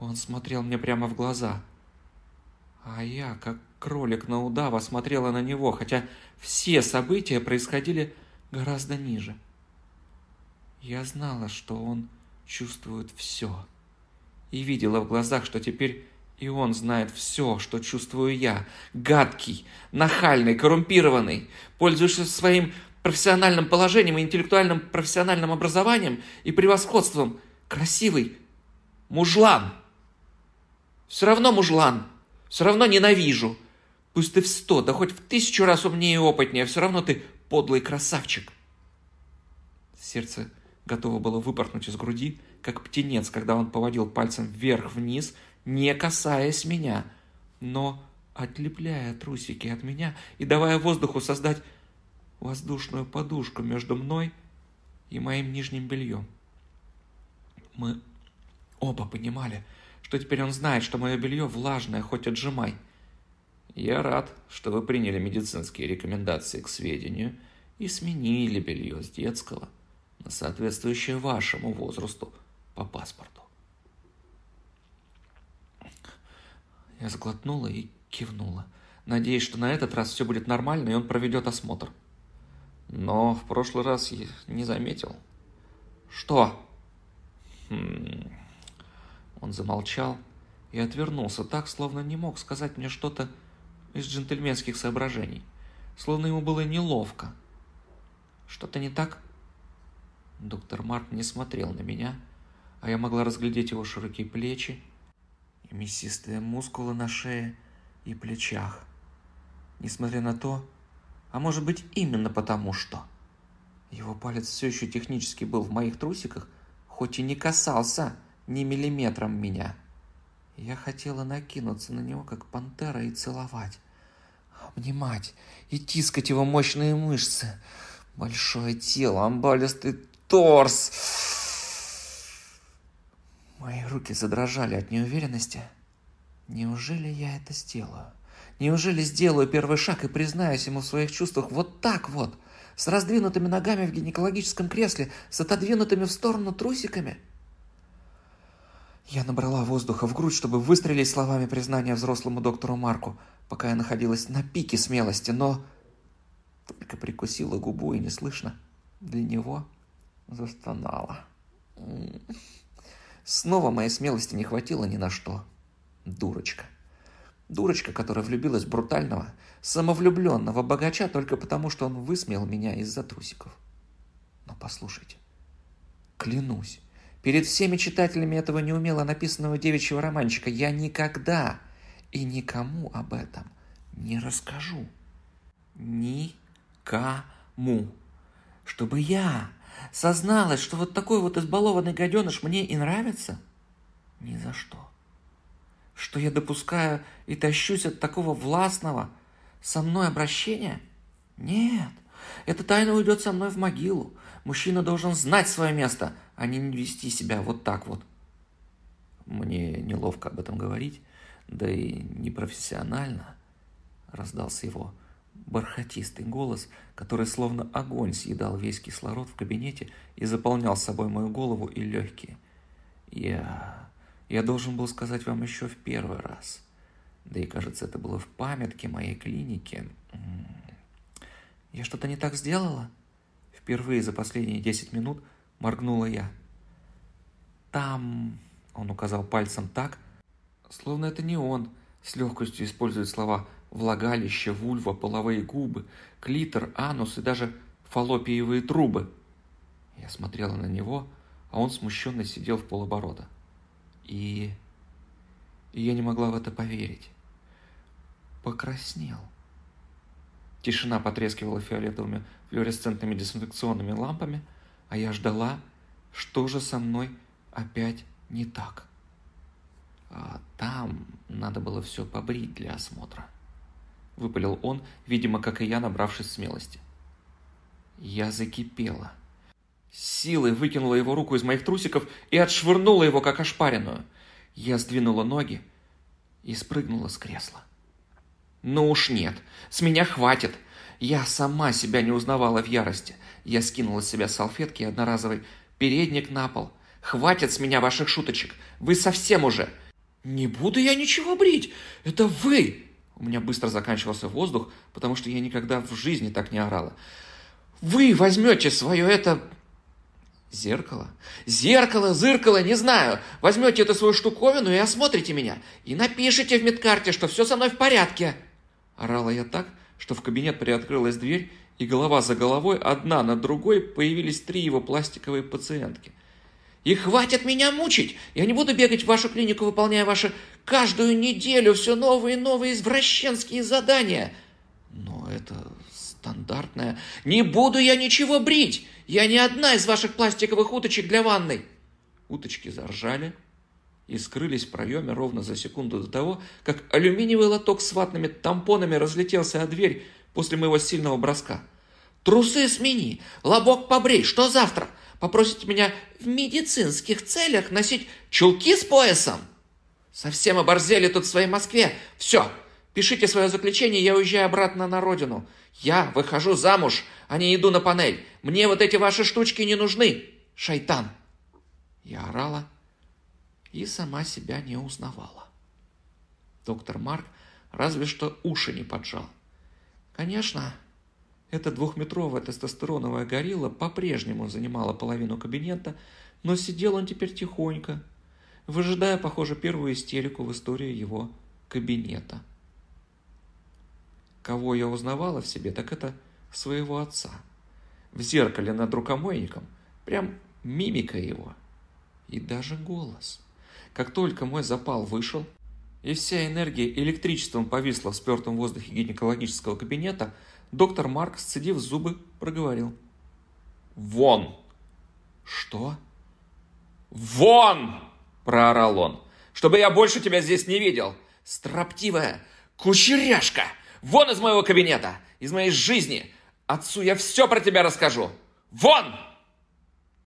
Он смотрел мне прямо в глаза. А я, как кролик на удава, смотрела на него, хотя все события происходили гораздо ниже. Я знала, что он чувствует все. И видела в глазах, что теперь и он знает все, что чувствую я. Гадкий, нахальный, коррумпированный, пользуешься своим профессиональным положением и интеллектуальным профессиональным образованием и превосходством. Красивый мужлан. Все равно мужлан. Все равно ненавижу. Пусть ты в сто, да хоть в тысячу раз умнее и опытнее, все равно ты подлый красавчик. Сердце готово было выпорхнуть из груди, как птенец, когда он поводил пальцем вверх-вниз, не касаясь меня, но отлепляя трусики от меня и давая воздуху создать воздушную подушку между мной и моим нижним бельем. Мы оба понимали, что теперь он знает, что мое белье влажное, хоть отжимай. Я рад, что вы приняли медицинские рекомендации к сведению и сменили белье с детского на соответствующее вашему возрасту по паспорту. Я сглотнула и кивнула, надеясь, что на этот раз все будет нормально, и он проведет осмотр. Но в прошлый раз я не заметил. Что? Хм... Он замолчал и отвернулся так, словно не мог сказать мне что-то из джентльменских соображений. Словно ему было неловко. Что-то не так? Доктор Марк не смотрел на меня, а я могла разглядеть его широкие плечи и мясистые мускулы на шее и плечах. Несмотря на то, а может быть именно потому что. Его палец все еще технически был в моих трусиках, хоть и не касался ни миллиметром меня. Я хотела накинуться на него, как пантера, и целовать. Обнимать и тискать его мощные мышцы. Большое тело, амбалистый торс. Мои руки задрожали от неуверенности. Неужели я это сделаю? Неужели сделаю первый шаг и признаюсь ему в своих чувствах вот так вот, с раздвинутыми ногами в гинекологическом кресле, с отодвинутыми в сторону трусиками? Я набрала воздуха в грудь, чтобы выстрелить словами признания взрослому доктору Марку, пока я находилась на пике смелости, но только прикусила губу и неслышно для него застонала. Снова моей смелости не хватило ни на что. Дурочка. Дурочка, которая влюбилась в брутального, самовлюбленного богача только потому, что он высмеял меня из-за трусиков. Но послушайте, клянусь, перед всеми читателями этого неумело написанного девичьего романчика я никогда и никому об этом не расскажу. Никому. Чтобы я созналась, что вот такой вот избалованный гаденыш мне и нравится? Ни за что что я допускаю и тащусь от такого властного со мной обращения? Нет, эта тайна уйдет со мной в могилу. Мужчина должен знать свое место, а не вести себя вот так вот. Мне неловко об этом говорить, да и непрофессионально, раздался его бархатистый голос, который словно огонь съедал весь кислород в кабинете и заполнял собой мою голову и легкие. Я я должен был сказать вам еще в первый раз. Да и кажется, это было в памятке моей клиники. Я что-то не так сделала? Впервые за последние десять минут моргнула я. Там, он указал пальцем так, словно это не он с легкостью использует слова влагалище, вульва, половые губы, клитор, анус и даже фаллопиевые трубы. Я смотрела на него, а он смущенно сидел в полоборота. И... и я не могла в это поверить. Покраснел. Тишина потрескивала фиолетовыми флуоресцентными дезинфекционными лампами, а я ждала, что же со мной опять не так. А там надо было все побрить для осмотра. Выпалил он, видимо, как и я, набравшись смелости. Я закипела силой выкинула его руку из моих трусиков и отшвырнула его, как ошпаренную. Я сдвинула ноги и спрыгнула с кресла. Ну уж нет, с меня хватит. Я сама себя не узнавала в ярости. Я скинула с себя салфетки и одноразовый передник на пол. Хватит с меня ваших шуточек. Вы совсем уже. «Не буду я ничего брить! Это вы!» У меня быстро заканчивался воздух, потому что я никогда в жизни так не орала. «Вы возьмете свое это Зеркало? Зеркало, зыркало, не знаю. Возьмете эту свою штуковину и осмотрите меня. И напишите в медкарте, что все со мной в порядке. Орала я так, что в кабинет приоткрылась дверь, и голова за головой, одна над другой, появились три его пластиковые пациентки. И хватит меня мучить! Я не буду бегать в вашу клинику, выполняя ваши каждую неделю все новые и новые извращенские задания. Но это стандартное. Не буду я ничего брить! Я не одна из ваших пластиковых уточек для ванной!» Уточки заржали и скрылись в проеме ровно за секунду до того, как алюминиевый лоток с ватными тампонами разлетелся о дверь после моего сильного броска. «Трусы смени! Лобок побрей! Что завтра? Попросите меня в медицинских целях носить чулки с поясом?» «Совсем оборзели тут в своей Москве! Все! Пишите свое заключение, я уезжаю обратно на родину. Я выхожу замуж, а не иду на панель. Мне вот эти ваши штучки не нужны, шайтан!» Я орала и сама себя не узнавала. Доктор Марк разве что уши не поджал. Конечно, эта двухметровая тестостероновая горилла по-прежнему занимала половину кабинета, но сидел он теперь тихонько, выжидая, похоже, первую истерику в истории его кабинета. Кого я узнавала в себе, так это своего отца. В зеркале над рукомойником прям мимика его. И даже голос. Как только мой запал вышел, и вся энергия электричеством повисла в спертом воздухе гинекологического кабинета, доктор Марк, сцедив зубы, проговорил. «Вон!» «Что?» «Вон!» – проорал он. «Чтобы я больше тебя здесь не видел! Строптивая кучеряшка!» Вон из моего кабинета, из моей жизни. Отцу я все про тебя расскажу. Вон!»